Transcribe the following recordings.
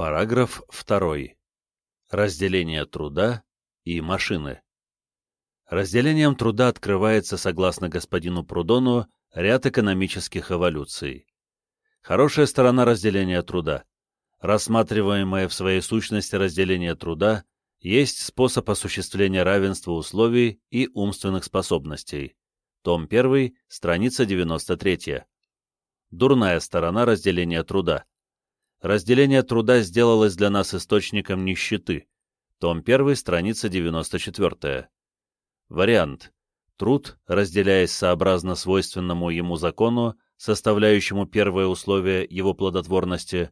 Параграф 2. Разделение труда и машины. Разделением труда открывается, согласно господину Прудону, ряд экономических эволюций. Хорошая сторона разделения труда. Рассматриваемое в своей сущности разделение труда есть способ осуществления равенства условий и умственных способностей. Том 1, страница 93. Дурная сторона разделения труда. Разделение труда сделалось для нас источником нищеты. Том 1, страница 94. Вариант. Труд, разделяясь сообразно свойственному ему закону, составляющему первое условие его плодотворности,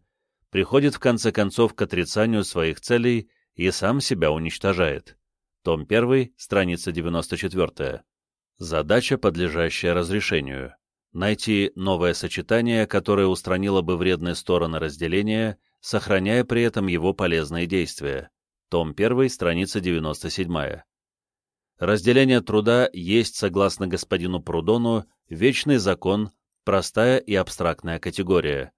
приходит в конце концов к отрицанию своих целей и сам себя уничтожает. Том 1, страница 94. Задача, подлежащая разрешению найти новое сочетание, которое устранило бы вредные стороны разделения, сохраняя при этом его полезные действия. Том 1, страница 97. Разделение труда есть, согласно господину Прудону, вечный закон, простая и абстрактная категория.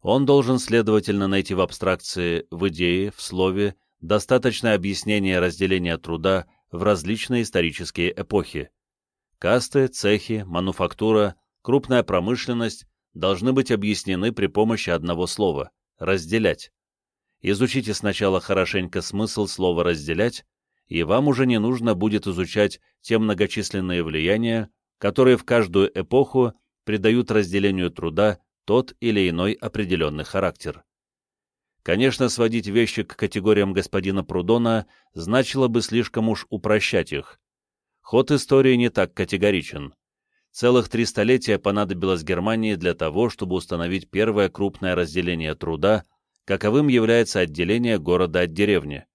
Он должен, следовательно, найти в абстракции, в идее, в слове, достаточное объяснение разделения труда в различные исторические эпохи. Касты, цехи, мануфактура – крупная промышленность должны быть объяснены при помощи одного слова – разделять. Изучите сначала хорошенько смысл слова «разделять», и вам уже не нужно будет изучать те многочисленные влияния, которые в каждую эпоху придают разделению труда тот или иной определенный характер. Конечно, сводить вещи к категориям господина Прудона значило бы слишком уж упрощать их. Ход истории не так категоричен. Целых три столетия понадобилось Германии для того, чтобы установить первое крупное разделение труда, каковым является отделение города от деревни.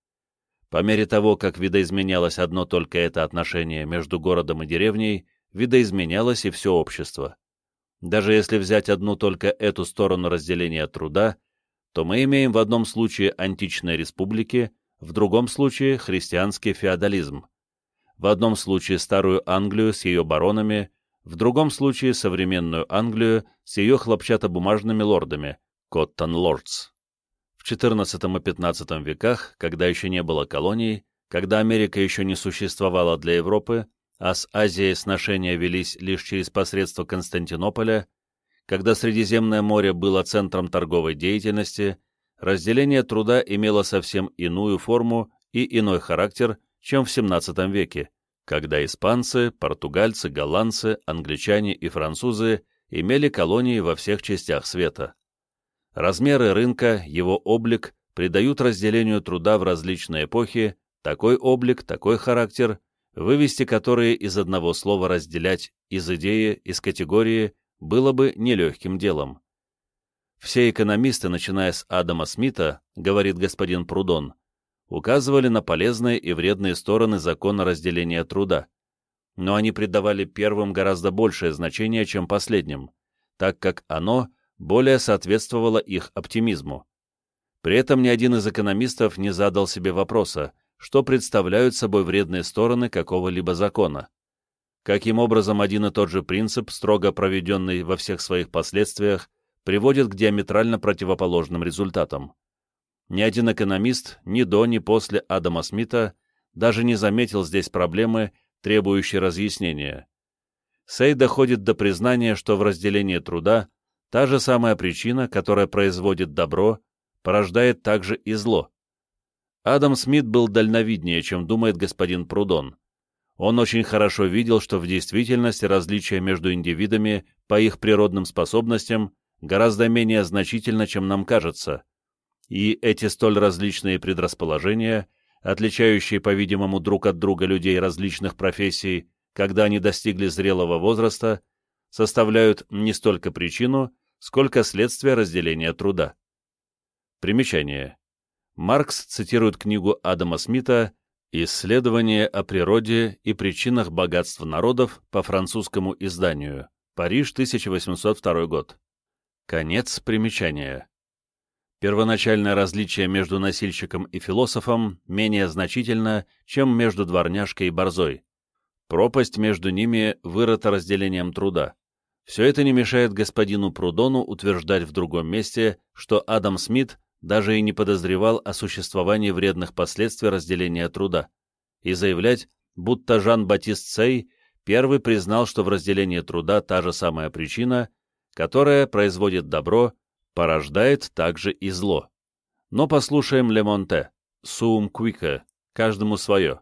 По мере того, как видоизменялось одно только это отношение между городом и деревней, видоизменялось и все общество. Даже если взять одну только эту сторону разделения труда, то мы имеем в одном случае античные республики, в другом случае христианский феодализм. В одном случае старую Англию с ее баронами, в другом случае современную Англию с ее хлопчатобумажными лордами, Коттон Лордс. В XIV и XV веках, когда еще не было колоний, когда Америка еще не существовала для Европы, а с Азией сношения велись лишь через посредство Константинополя, когда Средиземное море было центром торговой деятельности, разделение труда имело совсем иную форму и иной характер, чем в XVII веке, когда испанцы, португальцы, голландцы, англичане и французы имели колонии во всех частях света. Размеры рынка, его облик придают разделению труда в различные эпохи такой облик, такой характер, вывести которые из одного слова разделять из идеи, из категории, было бы нелегким делом. Все экономисты, начиная с Адама Смита, говорит господин Прудон, указывали на полезные и вредные стороны закона разделения труда, но они придавали первым гораздо большее значение, чем последним, так как оно более соответствовало их оптимизму. При этом ни один из экономистов не задал себе вопроса, что представляют собой вредные стороны какого-либо закона. Каким образом один и тот же принцип, строго проведенный во всех своих последствиях, приводит к диаметрально противоположным результатам. Ни один экономист ни до, ни после Адама Смита даже не заметил здесь проблемы, требующей разъяснения. Сей доходит до признания, что в разделении труда та же самая причина, которая производит добро, порождает также и зло. Адам Смит был дальновиднее, чем думает господин Прудон. Он очень хорошо видел, что в действительности различия между индивидами по их природным способностям гораздо менее значительно, чем нам кажется, и эти столь различные предрасположения, отличающие, по-видимому, друг от друга людей различных профессий, когда они достигли зрелого возраста, составляют не столько причину, сколько следствие разделения труда. Примечание. Маркс цитирует книгу Адама Смита «Исследование о природе и причинах богатства народов» по французскому изданию. Париж, 1802 год. Конец примечания. Первоначальное различие между носильщиком и философом менее значительно, чем между дворняжкой и борзой. Пропасть между ними вырыта разделением труда. Все это не мешает господину Прудону утверждать в другом месте, что Адам Смит даже и не подозревал о существовании вредных последствий разделения труда, и заявлять, будто Жан-Батист Сей первый признал, что в разделении труда та же самая причина, которая производит добро, порождает также и зло. Но послушаем Лемонте, Суум Куика, каждому свое.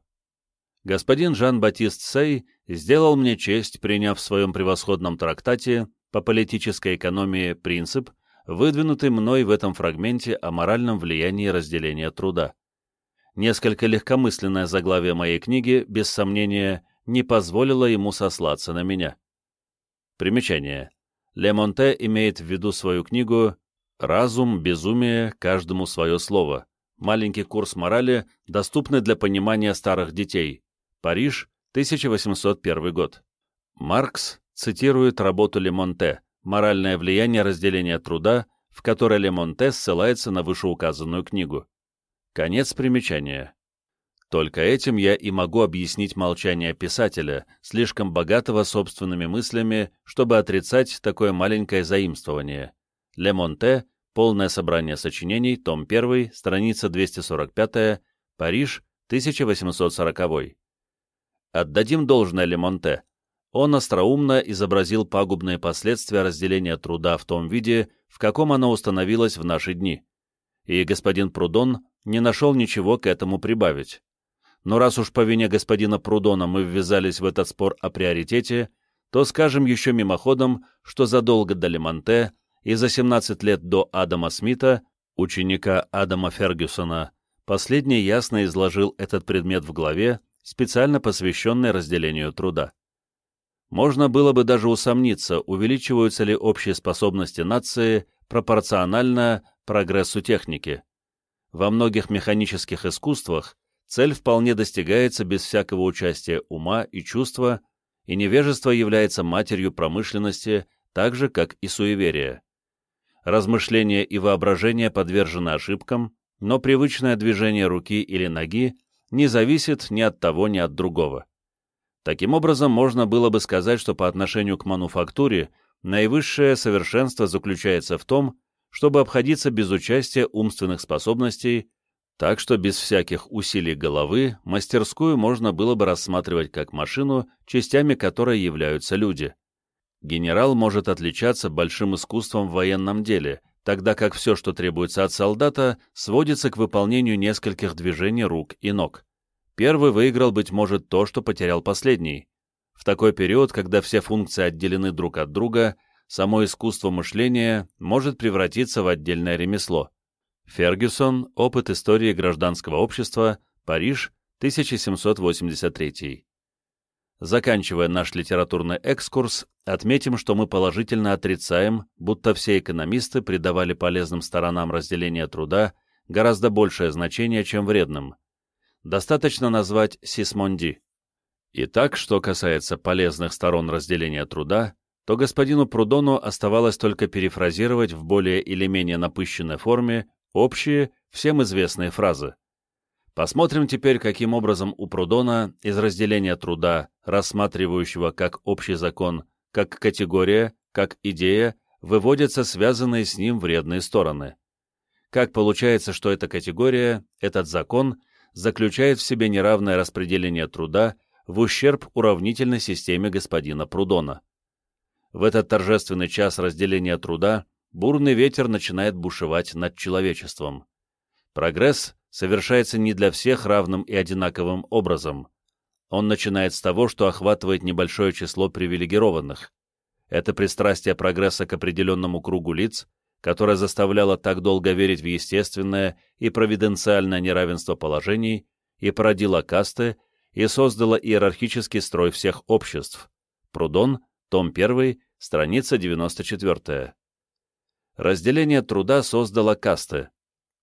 Господин Жан-Батист Сей сделал мне честь, приняв в своем превосходном трактате по политической экономии принцип, выдвинутый мной в этом фрагменте о моральном влиянии разделения труда. Несколько легкомысленное заглавие моей книги, без сомнения, не позволило ему сослаться на меня. Примечание. Лемонте имеет в виду свою книгу «Разум, безумие, каждому свое слово». Маленький курс морали, доступный для понимания старых детей. Париж, 1801 год. Маркс цитирует работу Лемонте «Моральное влияние разделения труда», в которой Лемонте ссылается на вышеуказанную книгу. Конец примечания. Только этим я и могу объяснить молчание писателя, слишком богатого собственными мыслями, чтобы отрицать такое маленькое заимствование. Лемонте Полное собрание сочинений, том 1, страница 245, Париж, 1840. Отдадим должное Лемонте. Он остроумно изобразил пагубные последствия разделения труда в том виде, в каком оно установилось в наши дни. И господин Прудон не нашел ничего к этому прибавить. Но раз уж по вине господина Прудона мы ввязались в этот спор о приоритете, то скажем еще мимоходом, что задолго до Лемонте и за 17 лет до Адама Смита, ученика Адама Фергюсона, последний ясно изложил этот предмет в главе, специально посвященной разделению труда. Можно было бы даже усомниться, увеличиваются ли общие способности нации пропорционально прогрессу техники. Во многих механических искусствах цель вполне достигается без всякого участия ума и чувства, и невежество является матерью промышленности так же, как и суеверие размышления и воображение подвержены ошибкам, но привычное движение руки или ноги не зависит ни от того, ни от другого. Таким образом, можно было бы сказать, что по отношению к мануфактуре наивысшее совершенство заключается в том, чтобы обходиться без участия умственных способностей, так что без всяких усилий головы мастерскую можно было бы рассматривать как машину, частями которой являются люди. Генерал может отличаться большим искусством в военном деле, тогда как все, что требуется от солдата, сводится к выполнению нескольких движений рук и ног. Первый выиграл, быть может, то, что потерял последний. В такой период, когда все функции отделены друг от друга, само искусство мышления может превратиться в отдельное ремесло. Фергюсон. Опыт истории гражданского общества. Париж. 1783. Заканчивая наш литературный экскурс, отметим, что мы положительно отрицаем, будто все экономисты придавали полезным сторонам разделения труда гораздо большее значение, чем вредным. Достаточно назвать Сисмонди. Итак, что касается полезных сторон разделения труда, то господину Прудону оставалось только перефразировать в более или менее напыщенной форме общие, всем известные фразы. Посмотрим теперь, каким образом у Прудона из разделения труда, рассматривающего как общий закон, как категория, как идея, выводятся связанные с ним вредные стороны. Как получается, что эта категория, этот закон, заключает в себе неравное распределение труда в ущерб уравнительной системе господина Прудона. В этот торжественный час разделения труда бурный ветер начинает бушевать над человечеством. Прогресс совершается не для всех равным и одинаковым образом. Он начинает с того, что охватывает небольшое число привилегированных. Это пристрастие прогресса к определенному кругу лиц, которое заставляло так долго верить в естественное и провиденциальное неравенство положений и породило касты и создало иерархический строй всех обществ. Прудон, том 1, страница 94. Разделение труда создало касты,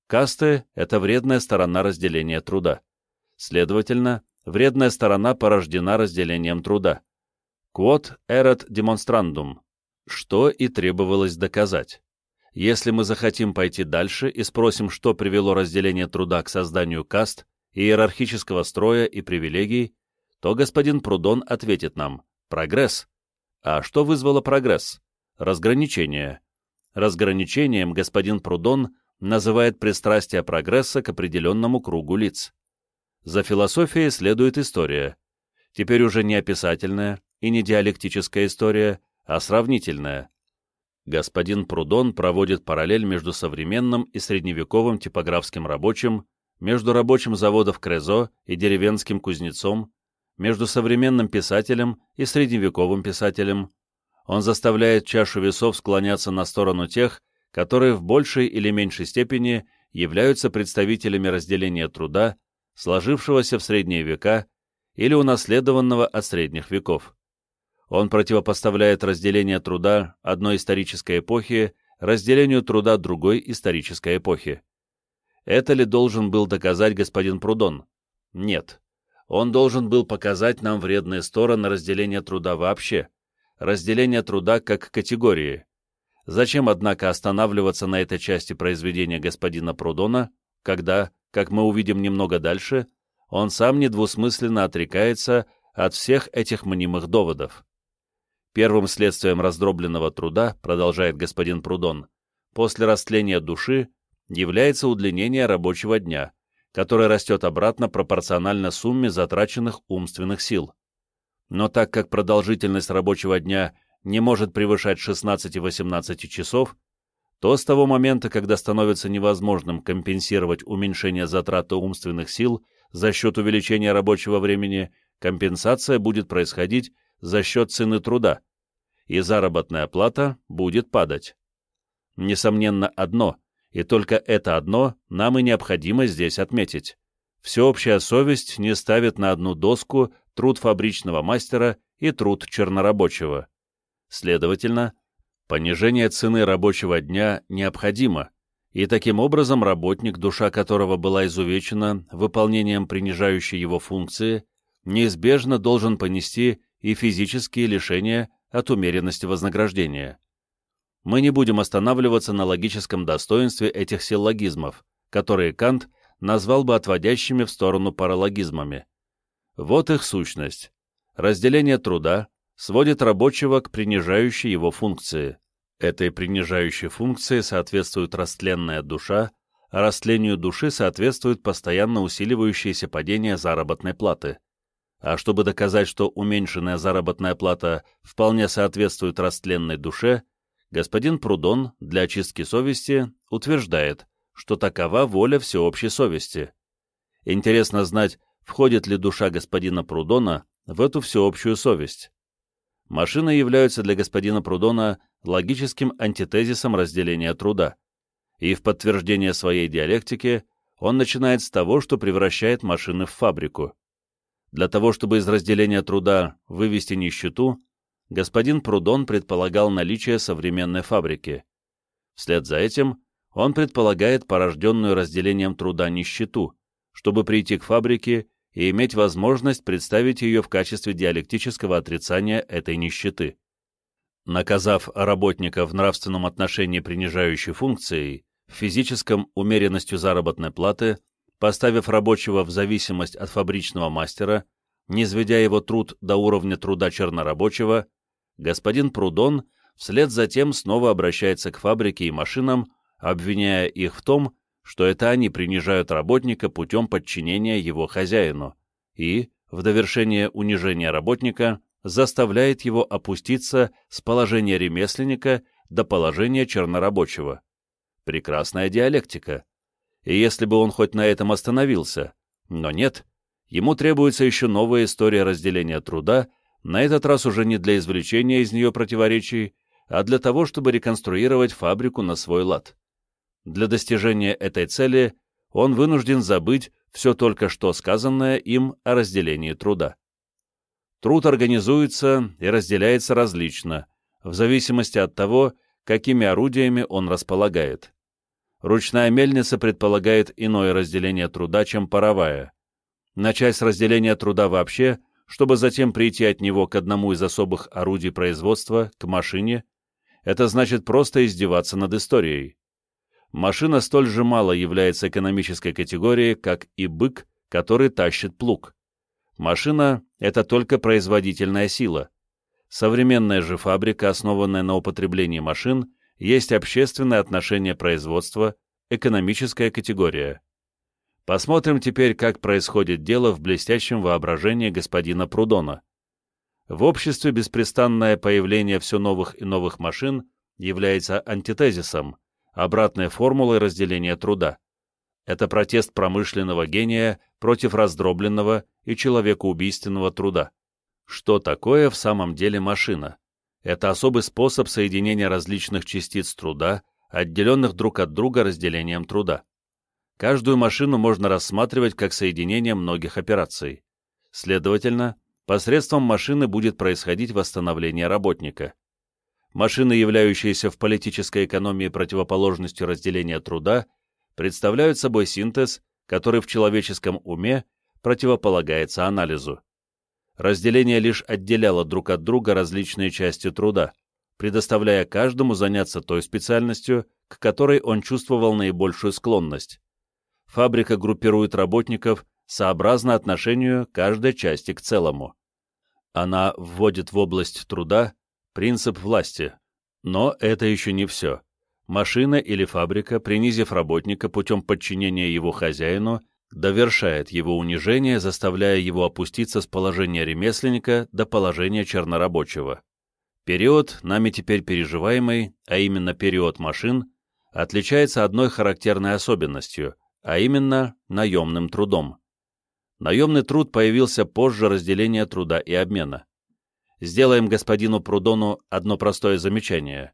Касты — это вредная сторона разделения труда. Следовательно, вредная сторона порождена разделением труда. Quod erat demonstrandum. Что и требовалось доказать. Если мы захотим пойти дальше и спросим, что привело разделение труда к созданию каст, иерархического строя и привилегий, то господин Прудон ответит нам «прогресс». А что вызвало прогресс? Разграничение. Разграничением господин Прудон называет пристрастие прогресса к определенному кругу лиц. За философией следует история, теперь уже не описательная и не диалектическая история, а сравнительная. Господин Прудон проводит параллель между современным и средневековым типографским рабочим, между рабочим заводов Крезо и деревенским кузнецом, между современным писателем и средневековым писателем. Он заставляет чашу весов склоняться на сторону тех, которые в большей или меньшей степени являются представителями разделения труда, сложившегося в средние века или унаследованного от средних веков. Он противопоставляет разделение труда одной исторической эпохи разделению труда другой исторической эпохи. Это ли должен был доказать господин Прудон? Нет. Он должен был показать нам вредные стороны разделения труда вообще, разделения труда как категории. Зачем, однако, останавливаться на этой части произведения господина Прудона, когда, как мы увидим немного дальше, он сам недвусмысленно отрекается от всех этих мнимых доводов. Первым следствием раздробленного труда, продолжает господин Прудон, после растления души является удлинение рабочего дня, которое растет обратно пропорционально сумме затраченных умственных сил. Но так как продолжительность рабочего дня не может превышать 16-18 часов, то с того момента, когда становится невозможным компенсировать уменьшение затраты умственных сил за счет увеличения рабочего времени, компенсация будет происходить за счет цены труда, и заработная плата будет падать. Несомненно, одно, и только это одно нам и необходимо здесь отметить. Всеобщая совесть не ставит на одну доску труд фабричного мастера и труд чернорабочего. Следовательно, понижение цены рабочего дня необходимо, и таким образом работник, душа которого была изувечена выполнением принижающей его функции, неизбежно должен понести и физические лишения от умеренности вознаграждения. Мы не будем останавливаться на логическом достоинстве этих силлогизмов, которые Кант назвал бы отводящими в сторону паралогизмами. Вот их сущность. Разделение труда сводит рабочего к принижающей его функции. Этой принижающей функции соответствует растленная душа, а растлению души соответствует постоянно усиливающееся падение заработной платы. А чтобы доказать, что уменьшенная заработная плата вполне соответствует растленной душе, господин Прудон для очистки совести утверждает, что такова воля всеобщей совести. Интересно знать, входит ли душа господина Прудона в эту всеобщую совесть. Машины являются для господина Прудона логическим антитезисом разделения труда, и в подтверждение своей диалектики он начинает с того, что превращает машины в фабрику. Для того, чтобы из разделения труда вывести нищету, господин Прудон предполагал наличие современной фабрики. Вслед за этим он предполагает порожденную разделением труда нищету, чтобы прийти к фабрике и иметь возможность представить ее в качестве диалектического отрицания этой нищеты. Наказав работника в нравственном отношении принижающей функцией, в физическом умеренностью заработной платы, поставив рабочего в зависимость от фабричного мастера, не сведя его труд до уровня труда чернорабочего, господин Прудон вслед за тем снова обращается к фабрике и машинам, обвиняя их в том, что это они принижают работника путем подчинения его хозяину, и, в довершение унижения работника, заставляет его опуститься с положения ремесленника до положения чернорабочего. Прекрасная диалектика и если бы он хоть на этом остановился. Но нет, ему требуется еще новая история разделения труда, на этот раз уже не для извлечения из нее противоречий, а для того, чтобы реконструировать фабрику на свой лад. Для достижения этой цели он вынужден забыть все только что сказанное им о разделении труда. Труд организуется и разделяется различно, в зависимости от того, какими орудиями он располагает. Ручная мельница предполагает иное разделение труда, чем паровая. Начать с разделения труда вообще, чтобы затем прийти от него к одному из особых орудий производства, к машине, это значит просто издеваться над историей. Машина столь же мало является экономической категорией, как и бык, который тащит плуг. Машина — это только производительная сила. Современная же фабрика, основанная на употреблении машин, есть общественное отношение производства, экономическая категория. Посмотрим теперь, как происходит дело в блестящем воображении господина Прудона. В обществе беспрестанное появление все новых и новых машин является антитезисом, обратной формулой разделения труда. Это протест промышленного гения против раздробленного и человекоубийственного труда. Что такое в самом деле машина? Это особый способ соединения различных частиц труда, отделенных друг от друга разделением труда. Каждую машину можно рассматривать как соединение многих операций. Следовательно, посредством машины будет происходить восстановление работника. Машины, являющиеся в политической экономии противоположностью разделения труда, представляют собой синтез, который в человеческом уме противополагается анализу. Разделение лишь отделяло друг от друга различные части труда, предоставляя каждому заняться той специальностью, к которой он чувствовал наибольшую склонность. Фабрика группирует работников сообразно отношению каждой части к целому. Она вводит в область труда принцип власти. Но это еще не все. Машина или фабрика, принизив работника путем подчинения его хозяину, довершает его унижение, заставляя его опуститься с положения ремесленника до положения чернорабочего. Период, нами теперь переживаемый, а именно период машин, отличается одной характерной особенностью, а именно наемным трудом. Наемный труд появился позже разделения труда и обмена. Сделаем господину Прудону одно простое замечание.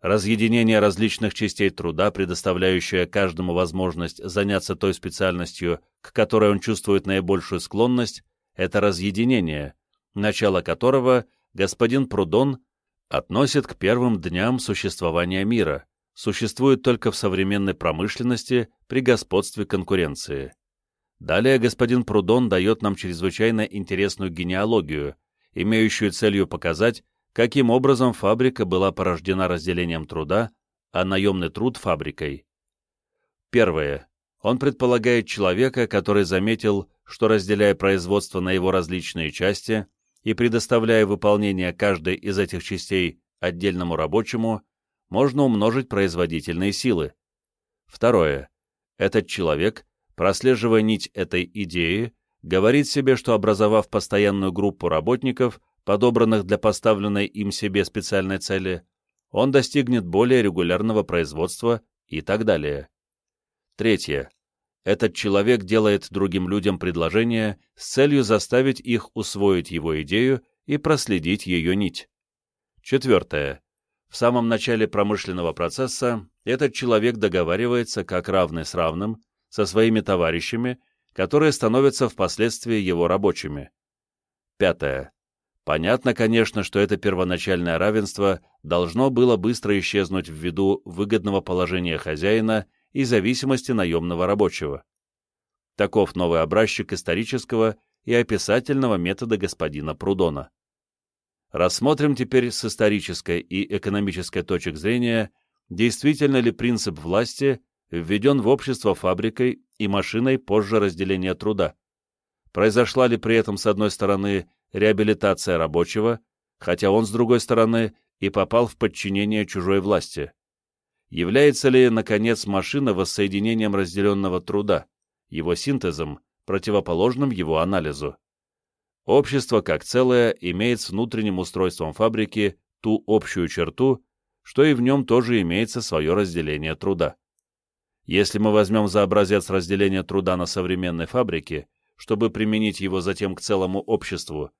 Разъединение различных частей труда, предоставляющее каждому возможность заняться той специальностью, к которой он чувствует наибольшую склонность, это разъединение, начало которого господин Прудон относит к первым дням существования мира, существует только в современной промышленности при господстве конкуренции. Далее господин Прудон дает нам чрезвычайно интересную генеалогию, имеющую целью показать, каким образом фабрика была порождена разделением труда, а наемный труд — фабрикой. Первое. Он предполагает человека, который заметил, что разделяя производство на его различные части и предоставляя выполнение каждой из этих частей отдельному рабочему, можно умножить производительные силы. Второе. Этот человек, прослеживая нить этой идеи, говорит себе, что образовав постоянную группу работников, подобранных для поставленной им себе специальной цели, он достигнет более регулярного производства и так далее. Третье. Этот человек делает другим людям предложение с целью заставить их усвоить его идею и проследить ее нить. Четвертое. В самом начале промышленного процесса этот человек договаривается как равный с равным со своими товарищами, которые становятся впоследствии его рабочими. Пятое. Понятно, конечно, что это первоначальное равенство должно было быстро исчезнуть ввиду выгодного положения хозяина и зависимости наемного рабочего. Таков новый образчик исторического и описательного метода господина Прудона. Рассмотрим теперь с исторической и экономической точек зрения, действительно ли принцип власти введен в общество фабрикой и машиной позже разделения труда. Произошла ли при этом, с одной стороны, реабилитация рабочего, хотя он, с другой стороны, и попал в подчинение чужой власти? Является ли, наконец, машина воссоединением разделенного труда, его синтезом, противоположным его анализу? Общество, как целое, имеет с внутренним устройством фабрики ту общую черту, что и в нем тоже имеется свое разделение труда. Если мы возьмем за образец разделения труда на современной фабрике, чтобы применить его затем к целому обществу,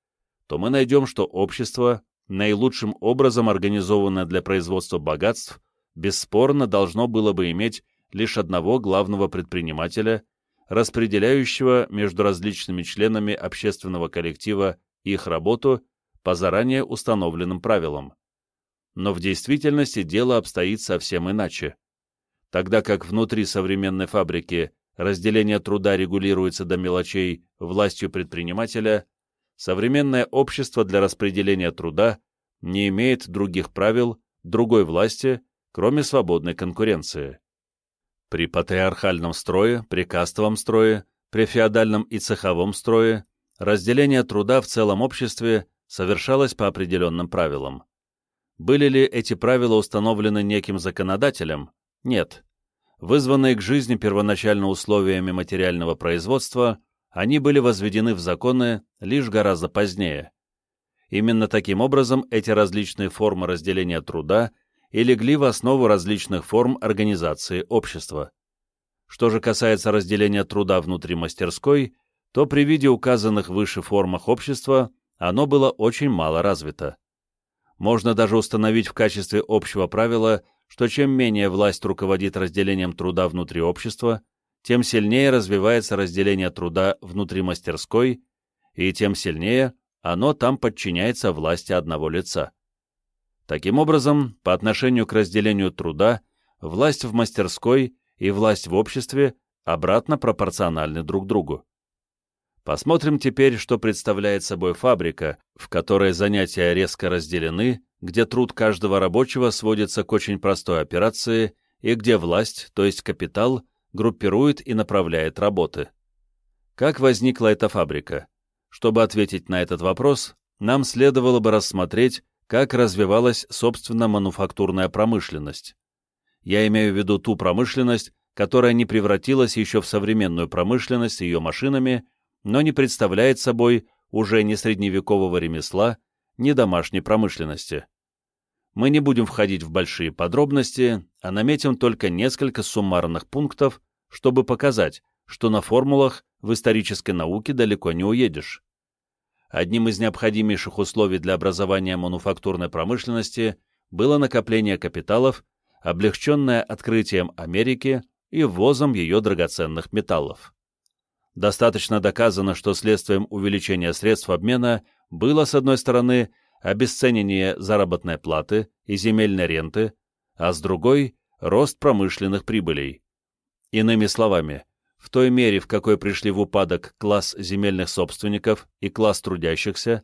то мы найдем, что общество, наилучшим образом организованное для производства богатств, бесспорно должно было бы иметь лишь одного главного предпринимателя, распределяющего между различными членами общественного коллектива их работу по заранее установленным правилам. Но в действительности дело обстоит совсем иначе. Тогда как внутри современной фабрики разделение труда регулируется до мелочей властью предпринимателя, современное общество для распределения труда не имеет других правил, другой власти, кроме свободной конкуренции. При патриархальном строе, при кастовом строе, при феодальном и цеховом строе разделение труда в целом обществе совершалось по определенным правилам. Были ли эти правила установлены неким законодателем? Нет. вызванные к жизни первоначально условиями материального производства, они были возведены в законы лишь гораздо позднее. Именно таким образом эти различные формы разделения труда и легли в основу различных форм организации общества. Что же касается разделения труда внутри мастерской, то при виде указанных выше формах общества оно было очень мало развито. Можно даже установить в качестве общего правила, что чем менее власть руководит разделением труда внутри общества, тем сильнее развивается разделение труда внутри мастерской, и тем сильнее оно там подчиняется власти одного лица. Таким образом, по отношению к разделению труда, власть в мастерской и власть в обществе обратно пропорциональны друг другу. Посмотрим теперь, что представляет собой фабрика, в которой занятия резко разделены, где труд каждого рабочего сводится к очень простой операции и где власть, то есть капитал, группирует и направляет работы. Как возникла эта фабрика? Чтобы ответить на этот вопрос, нам следовало бы рассмотреть, как развивалась, собственно, мануфактурная промышленность. Я имею в виду ту промышленность, которая не превратилась еще в современную промышленность ее машинами, но не представляет собой уже ни средневекового ремесла, ни домашней промышленности. Мы не будем входить в большие подробности, а наметим только несколько суммарных пунктов, чтобы показать, что на формулах в исторической науке далеко не уедешь. Одним из необходимейших условий для образования мануфактурной промышленности было накопление капиталов, облегченное открытием Америки и ввозом ее драгоценных металлов. Достаточно доказано, что следствием увеличения средств обмена было, с одной стороны, обесценение заработной платы и земельной ренты, а с другой – рост промышленных прибылей. Иными словами, в той мере, в какой пришли в упадок класс земельных собственников и класс трудящихся,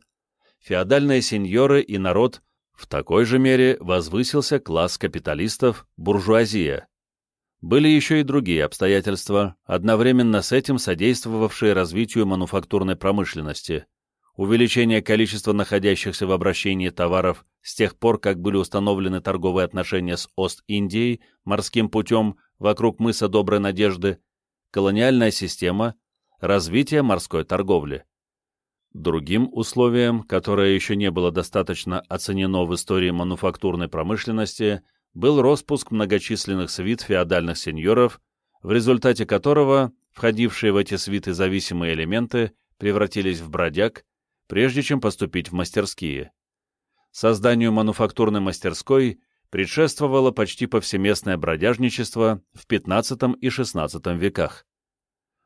феодальные сеньоры и народ, в такой же мере возвысился класс капиталистов, буржуазия. Были еще и другие обстоятельства, одновременно с этим содействовавшие развитию мануфактурной промышленности. Увеличение количества находящихся в обращении товаров с тех пор, как были установлены торговые отношения с Ост-Индией морским путем вокруг мыса Доброй Надежды, колониальная система, развитие морской торговли. Другим условием, которое еще не было достаточно оценено в истории мануфактурной промышленности, был распуск многочисленных свит феодальных сеньоров, в результате которого входившие в эти свиты зависимые элементы превратились в бродяг, прежде чем поступить в мастерские. Созданию мануфактурной мастерской предшествовало почти повсеместное бродяжничество в XV и XVI веках.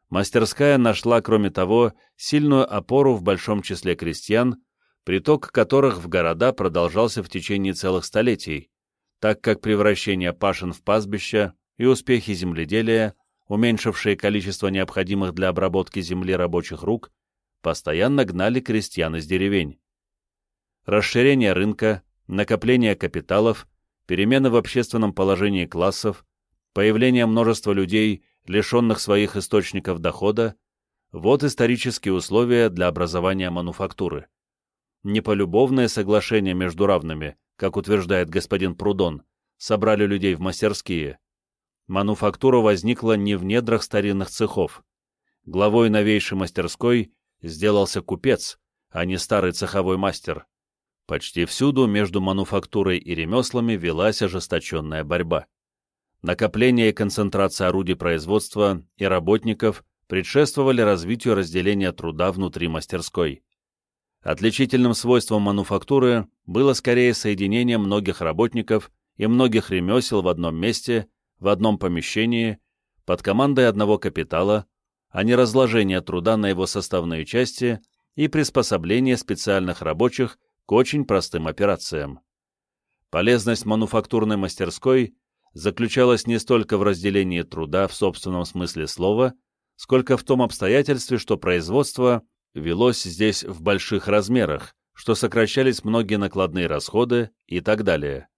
Мастерская нашла, кроме того, сильную опору в большом числе крестьян, приток которых в города продолжался в течение целых столетий, так как превращение пашин в пастбища и успехи земледелия, уменьшившие количество необходимых для обработки земли рабочих рук, постоянно гнали крестьян из деревень. Расширение рынка, накопление капиталов, перемены в общественном положении классов, появление множества людей, лишенных своих источников дохода, вот исторические условия для образования мануфактуры. Не полюбовное соглашение между равными, как утверждает господин Прудон, собрали людей в мастерские. Мануфактура возникла не в недрах старинных цехов. Главой новейшей мастерской сделался купец, а не старый цеховой мастер. Почти всюду между мануфактурой и ремеслами велась ожесточенная борьба. Накопление и концентрация орудий производства и работников предшествовали развитию разделения труда внутри мастерской. Отличительным свойством мануфактуры было скорее соединение многих работников и многих ремесел в одном месте, в одном помещении, под командой одного капитала, а не разложение труда на его составные части и приспособление специальных рабочих к очень простым операциям. Полезность мануфактурной мастерской заключалась не столько в разделении труда в собственном смысле слова, сколько в том обстоятельстве, что производство велось здесь в больших размерах, что сокращались многие накладные расходы и так далее.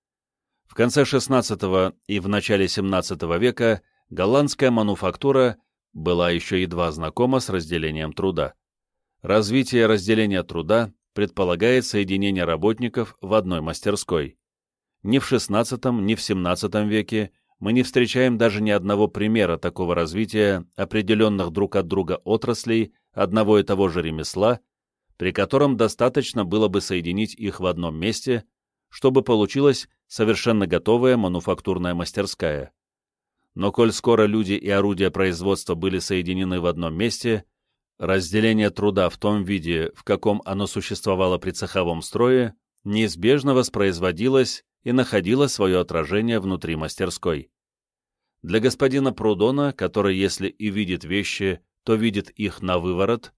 В конце XVI и в начале XVII века голландская мануфактура была еще едва знакома с разделением труда. Развитие разделения труда предполагает соединение работников в одной мастерской. Ни в XVI, ни в XVII веке мы не встречаем даже ни одного примера такого развития определенных друг от друга отраслей одного и того же ремесла, при котором достаточно было бы соединить их в одном месте, чтобы получилась совершенно готовая мануфактурная мастерская. Но коль скоро люди и орудия производства были соединены в одном месте, разделение труда в том виде, в каком оно существовало при цеховом строе, неизбежно воспроизводилось и находило свое отражение внутри мастерской. Для господина Прудона, который, если и видит вещи, то видит их на выворот,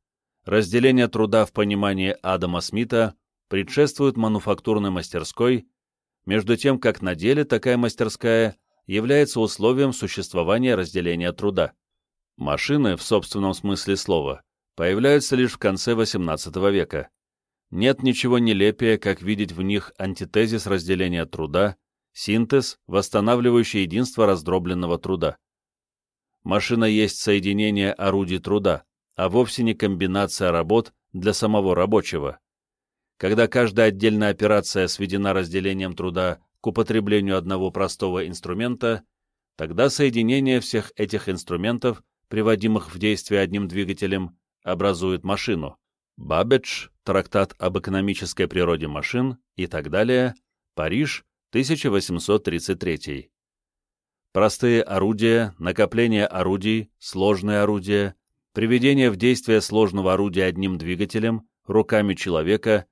разделение труда в понимании Адама Смита предшествует мануфактурной мастерской, между тем как на деле такая мастерская является условием существования разделения труда. Машины, в собственном смысле слова, появляются лишь в конце XVIII века. Нет ничего нелепее, как видеть в них антитезис разделения труда, синтез, восстанавливающий единство раздробленного труда. Машина есть соединение орудий труда, а вовсе не комбинация работ для самого рабочего. Когда каждая отдельная операция сведена разделением труда к употреблению одного простого инструмента, тогда соединение всех этих инструментов, приводимых в действие одним двигателем, образует машину. Баббидж, трактат об экономической природе машин и так далее, Париж, 1833. Простые орудия, накопление орудий, сложные орудия, приведение в действие сложного орудия одним двигателем, руками человека,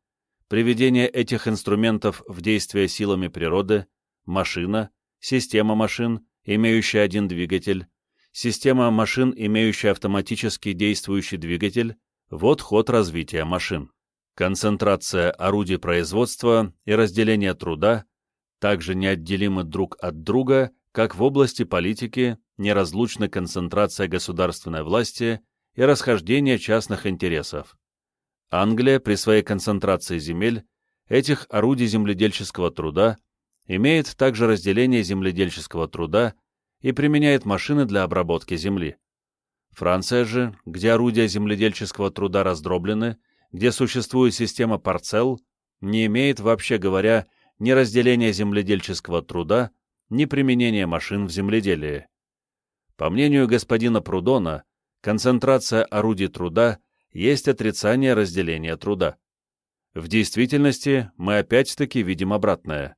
приведение этих инструментов в действие силами природы, машина, система машин, имеющая один двигатель, система машин, имеющая автоматически действующий двигатель, вот ход развития машин. Концентрация орудий производства и разделение труда также неотделимы друг от друга, как в области политики неразлучна концентрация государственной власти и расхождение частных интересов. Англия при своей концентрации земель, этих орудий земледельческого труда, имеет также разделение земледельческого труда и применяет машины для обработки земли. Франция же, где орудия земледельческого труда раздроблены, где существует система парцел, не имеет, вообще говоря, ни разделения земледельческого труда, ни применения машин в земледелии. По мнению господина Прудона, концентрация орудий труда есть отрицание разделения труда. В действительности мы опять-таки видим обратное.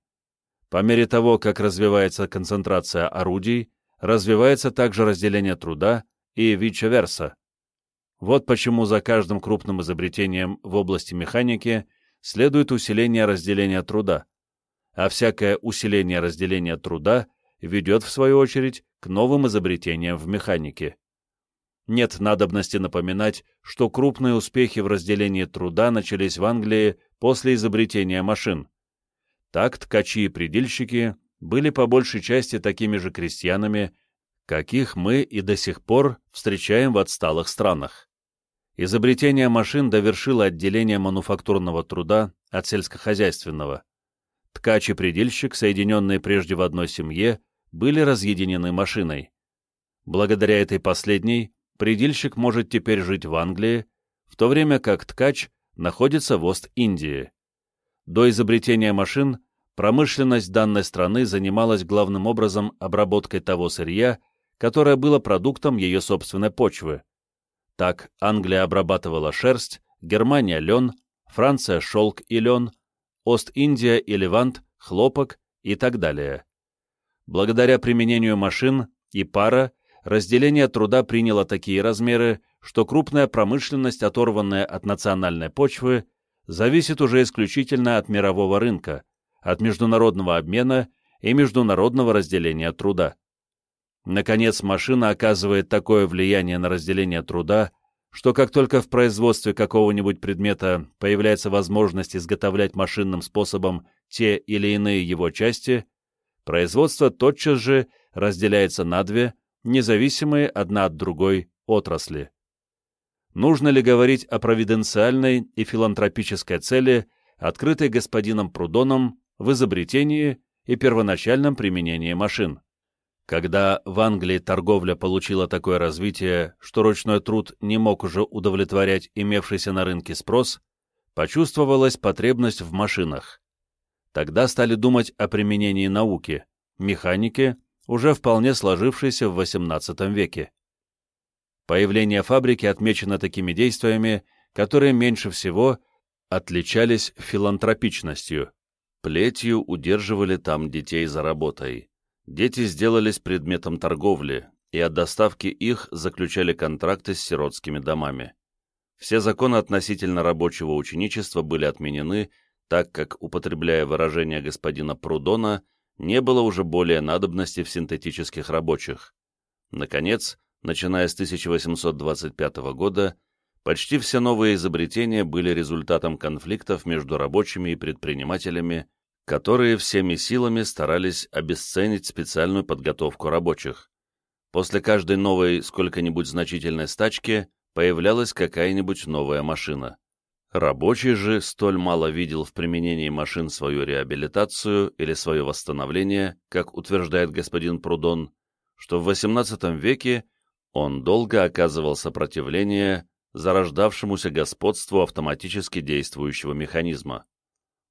По мере того, как развивается концентрация орудий, развивается также разделение труда и vice-versa. Вот почему за каждым крупным изобретением в области механики следует усиление разделения труда, а всякое усиление разделения труда ведет, в свою очередь, к новым изобретениям в механике. Нет надобности напоминать, что крупные успехи в разделении труда начались в Англии после изобретения машин. Так ткачи и предельщики были по большей части такими же крестьянами, каких мы и до сих пор встречаем в отсталых странах. Изобретение машин довершило отделение мануфактурного труда от сельскохозяйственного. Ткач и предельщик, соединенные прежде в одной семье, были разъединены машиной. Благодаря этой последней предельщик может теперь жить в Англии, в то время как ткач находится в Ост-Индии. До изобретения машин промышленность данной страны занималась главным образом обработкой того сырья, которое было продуктом ее собственной почвы. Так Англия обрабатывала шерсть, Германия – лен, Франция – шелк и лен, Ост-Индия и Левант – хлопок и так далее. Благодаря применению машин и пара разделение труда приняло такие размеры, что крупная промышленность, оторванная от национальной почвы, зависит уже исключительно от мирового рынка, от международного обмена и международного разделения труда. Наконец, машина оказывает такое влияние на разделение труда, что как только в производстве какого-нибудь предмета появляется возможность изготовлять машинным способом те или иные его части, производство тотчас же разделяется на две, независимые одна от другой отрасли. Нужно ли говорить о провиденциальной и филантропической цели, открытой господином Прудоном в изобретении и первоначальном применении машин? Когда в Англии торговля получила такое развитие, что ручной труд не мог уже удовлетворять имевшийся на рынке спрос, почувствовалась потребность в машинах. Тогда стали думать о применении науки, механики, уже вполне сложившийся в XVIII веке. Появление фабрики отмечено такими действиями, которые меньше всего отличались филантропичностью. Плетью удерживали там детей за работой. Дети сделались предметом торговли, и от доставки их заключали контракты с сиротскими домами. Все законы относительно рабочего ученичества были отменены, так как, употребляя выражение господина Прудона, не было уже более надобности в синтетических рабочих. Наконец, начиная с 1825 года, почти все новые изобретения были результатом конфликтов между рабочими и предпринимателями, которые всеми силами старались обесценить специальную подготовку рабочих. После каждой новой сколько-нибудь значительной стачки появлялась какая-нибудь новая машина. Рабочий же столь мало видел в применении машин свою реабилитацию или свое восстановление, как утверждает господин Прудон, что в XVIII веке он долго оказывал сопротивление зарождавшемуся господству автоматически действующего механизма.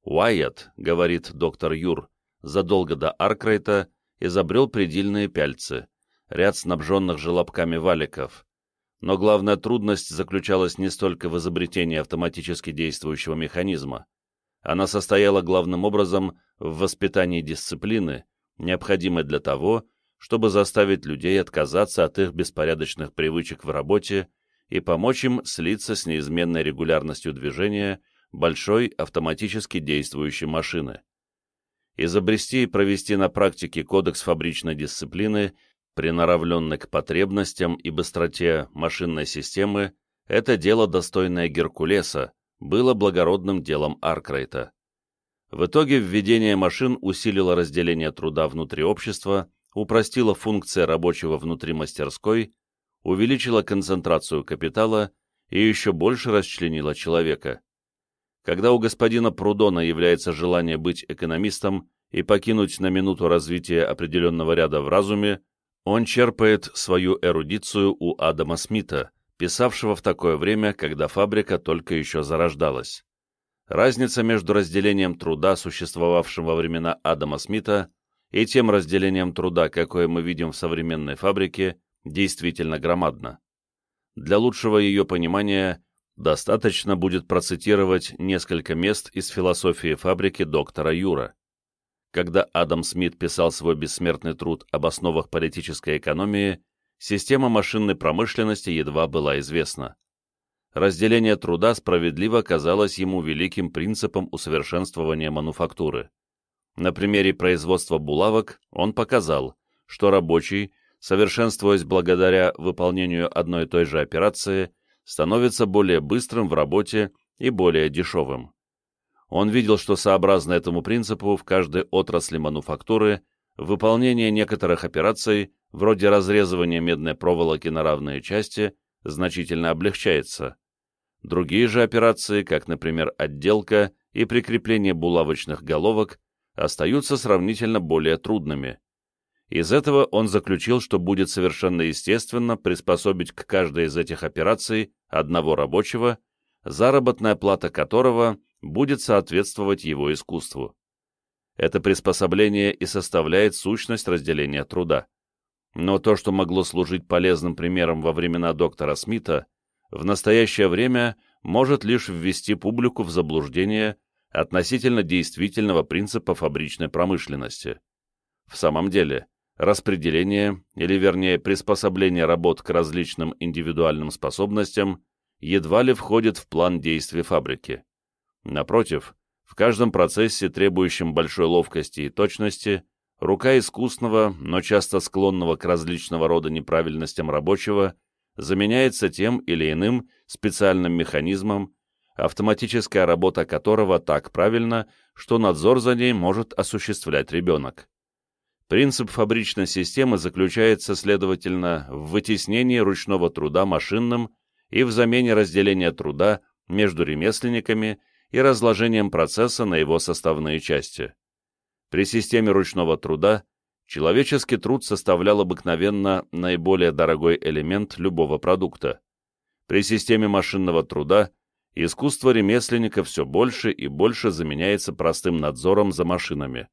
Уайетт, говорит доктор Юр, задолго до Аркрайта изобрел предельные пяльцы, ряд снабженных желобками валиков, но главная трудность заключалась не столько в изобретении автоматически действующего механизма. Она состояла главным образом в воспитании дисциплины, необходимой для того, чтобы заставить людей отказаться от их беспорядочных привычек в работе и помочь им слиться с неизменной регулярностью движения большой автоматически действующей машины. Изобрести и провести на практике кодекс фабричной дисциплины приноравленной к потребностям и быстроте машинной системы, это дело, достойное Геркулеса, было благородным делом Аркрайта. В итоге введение машин усилило разделение труда внутри общества, упростило функции рабочего внутри мастерской, увеличило концентрацию капитала и еще больше расчленило человека. Когда у господина Прудона является желание быть экономистом и покинуть на минуту развитие определенного ряда в разуме, он черпает свою эрудицию у Адама Смита, писавшего в такое время, когда фабрика только еще зарождалась. Разница между разделением труда, существовавшим во времена Адама Смита, и тем разделением труда, какое мы видим в современной фабрике, действительно громадна. Для лучшего ее понимания достаточно будет процитировать несколько мест из философии фабрики доктора Юра. Когда Адам Смит писал свой бессмертный труд об основах политической экономии, система машинной промышленности едва была известна. Разделение труда справедливо казалось ему великим принципом усовершенствования мануфактуры. На примере производства булавок он показал, что рабочий, совершенствуясь благодаря выполнению одной и той же операции, становится более быстрым в работе и более дешевым. Он видел, что сообразно этому принципу в каждой отрасли мануфактуры выполнение некоторых операций, вроде разрезывания медной проволоки на равные части, значительно облегчается. Другие же операции, как, например, отделка и прикрепление булавочных головок, остаются сравнительно более трудными. Из этого он заключил, что будет совершенно естественно приспособить к каждой из этих операций одного рабочего, заработная плата которого – будет соответствовать его искусству. Это приспособление и составляет сущность разделения труда. Но то, что могло служить полезным примером во времена доктора Смита, в настоящее время может лишь ввести публику в заблуждение относительно действительного принципа фабричной промышленности. В самом деле, распределение, или вернее приспособление работ к различным индивидуальным способностям, едва ли входит в план действий фабрики. Напротив, в каждом процессе, требующем большой ловкости и точности, рука искусного, но часто склонного к различного рода неправильностям рабочего, заменяется тем или иным специальным механизмом, автоматическая работа которого так правильна, что надзор за ней может осуществлять ребенок. Принцип фабричной системы заключается, следовательно, в вытеснении ручного труда машинным и в замене разделения труда между ремесленниками и разложением процесса на его составные части. При системе ручного труда человеческий труд составлял обыкновенно наиболее дорогой элемент любого продукта. При системе машинного труда искусство ремесленника все больше и больше заменяется простым надзором за машинами.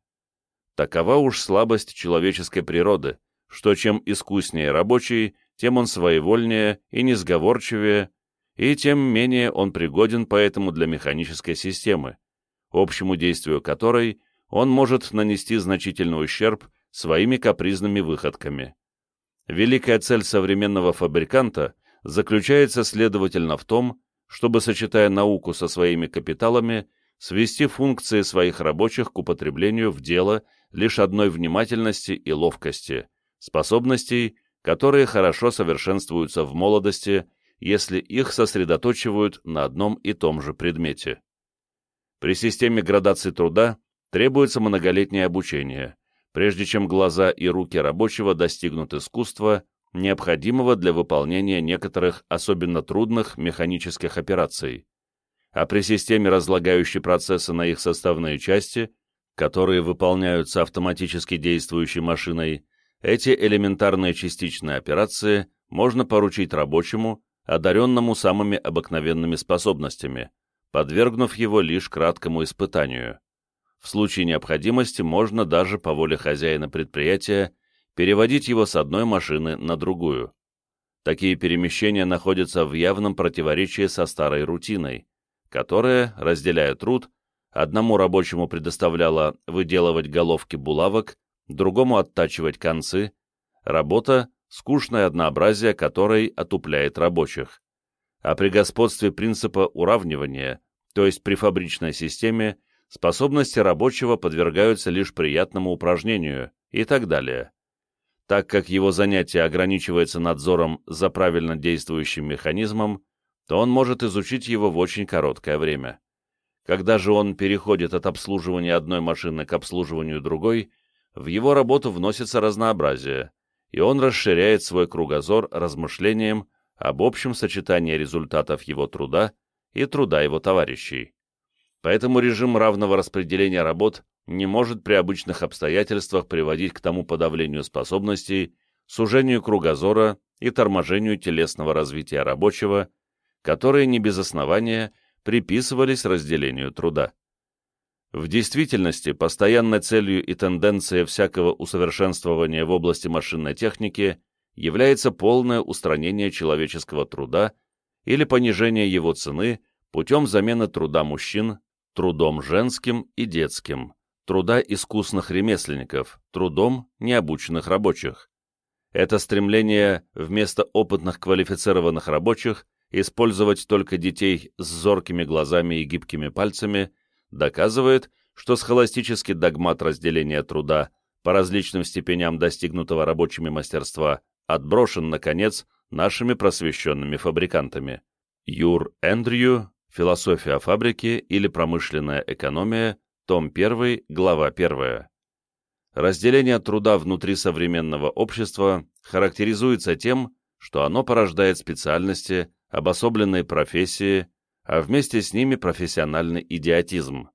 Такова уж слабость человеческой природы, что чем искуснее рабочий, тем он своевольнее и несговорчивее, и тем менее он пригоден поэтому для механической системы, общему действию которой он может нанести значительный ущерб своими капризными выходками. Великая цель современного фабриканта заключается, следовательно, в том, чтобы, сочетая науку со своими капиталами, свести функции своих рабочих к употреблению в дело лишь одной внимательности и ловкости, способностей, которые хорошо совершенствуются в молодости, если их сосредоточивают на одном и том же предмете. При системе градации труда требуется многолетнее обучение, прежде чем глаза и руки рабочего достигнут искусства, необходимого для выполнения некоторых особенно трудных механических операций. А при системе, разлагающей процессы на их составные части, которые выполняются автоматически действующей машиной, эти элементарные частичные операции можно поручить рабочему, одаренному самыми обыкновенными способностями, подвергнув его лишь краткому испытанию. В случае необходимости можно даже по воле хозяина предприятия переводить его с одной машины на другую. Такие перемещения находятся в явном противоречии со старой рутиной, которая, разделяя труд, одному рабочему предоставляла выделывать головки булавок, другому оттачивать концы, работа, скучное однообразие которой отупляет рабочих. А при господстве принципа уравнивания, то есть при фабричной системе, способности рабочего подвергаются лишь приятному упражнению и так далее. Так как его занятие ограничивается надзором за правильно действующим механизмом, то он может изучить его в очень короткое время. Когда же он переходит от обслуживания одной машины к обслуживанию другой, в его работу вносится разнообразие, и он расширяет свой кругозор размышлением об общем сочетании результатов его труда и труда его товарищей. Поэтому режим равного распределения работ не может при обычных обстоятельствах приводить к тому подавлению способностей, сужению кругозора и торможению телесного развития рабочего, которые не без основания приписывались разделению труда. В действительности, постоянной целью и тенденцией всякого усовершенствования в области машинной техники является полное устранение человеческого труда или понижение его цены путем замены труда мужчин трудом женским и детским, труда искусных ремесленников, трудом необученных рабочих. Это стремление вместо опытных квалифицированных рабочих использовать только детей с зоркими глазами и гибкими пальцами – доказывает, что схоластический догмат разделения труда по различным степеням достигнутого рабочими мастерства отброшен, наконец, нашими просвещенными фабрикантами. Юр Эндрю «Философия фабрики или промышленная экономия», том 1, глава 1. Разделение труда внутри современного общества характеризуется тем, что оно порождает специальности, обособленные профессии, а вместе с ними профессиональный идиотизм.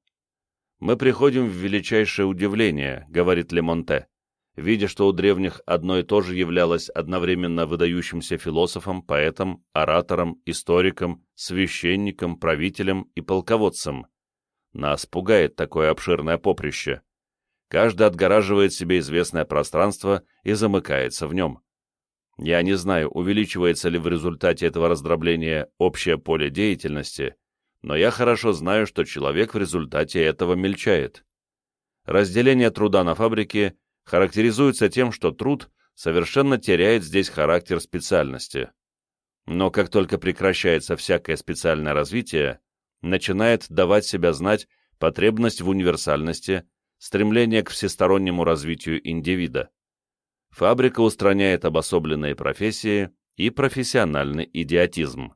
«Мы приходим в величайшее удивление», — говорит Лемонте, видя, что у древних одно и то же являлось одновременно выдающимся философом, поэтом, оратором, историком, священником, правителем и полководцем. Нас пугает такое обширное поприще. Каждый отгораживает себе известное пространство и замыкается в нем. Я не знаю, увеличивается ли в результате этого раздробления общее поле деятельности, но я хорошо знаю, что человек в результате этого мельчает. Разделение труда на фабрике характеризуется тем, что труд совершенно теряет здесь характер специальности. Но как только прекращается всякое специальное развитие, начинает давать себя знать потребность в универсальности, стремление к всестороннему развитию индивида фабрика устраняет обособленные профессии и профессиональный идиотизм.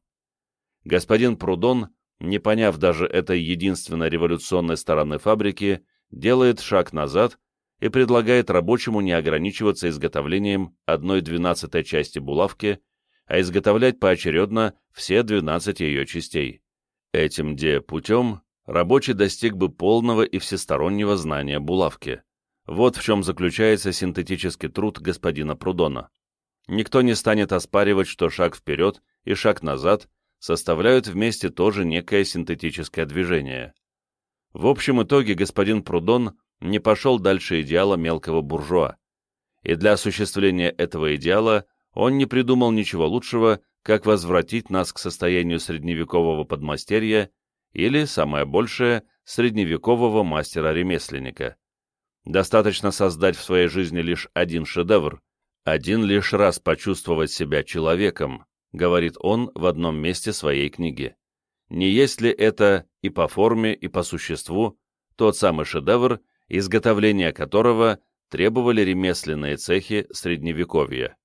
Господин Прудон, не поняв даже этой единственной революционной стороны фабрики, делает шаг назад и предлагает рабочему не ограничиваться изготовлением одной двенадцатой части булавки, а изготовлять поочередно все 12 ее частей. Этим де путем рабочий достиг бы полного и всестороннего знания булавки. Вот в чем заключается синтетический труд господина Прудона. Никто не станет оспаривать, что шаг вперед и шаг назад составляют вместе тоже некое синтетическое движение. В общем итоге господин Прудон не пошел дальше идеала мелкого буржуа. и для осуществления этого идеала он не придумал ничего лучшего, как возвратить нас к состоянию средневекового подмастерья или, самое большее, средневекового мастера-ремесленника. Достаточно создать в своей жизни лишь один шедевр, один лишь раз почувствовать себя человеком, говорит он в одном месте своей книги. Не есть ли это и по форме, и по существу тот самый шедевр, изготовления которого требовали ремесленные цехи Средневековья?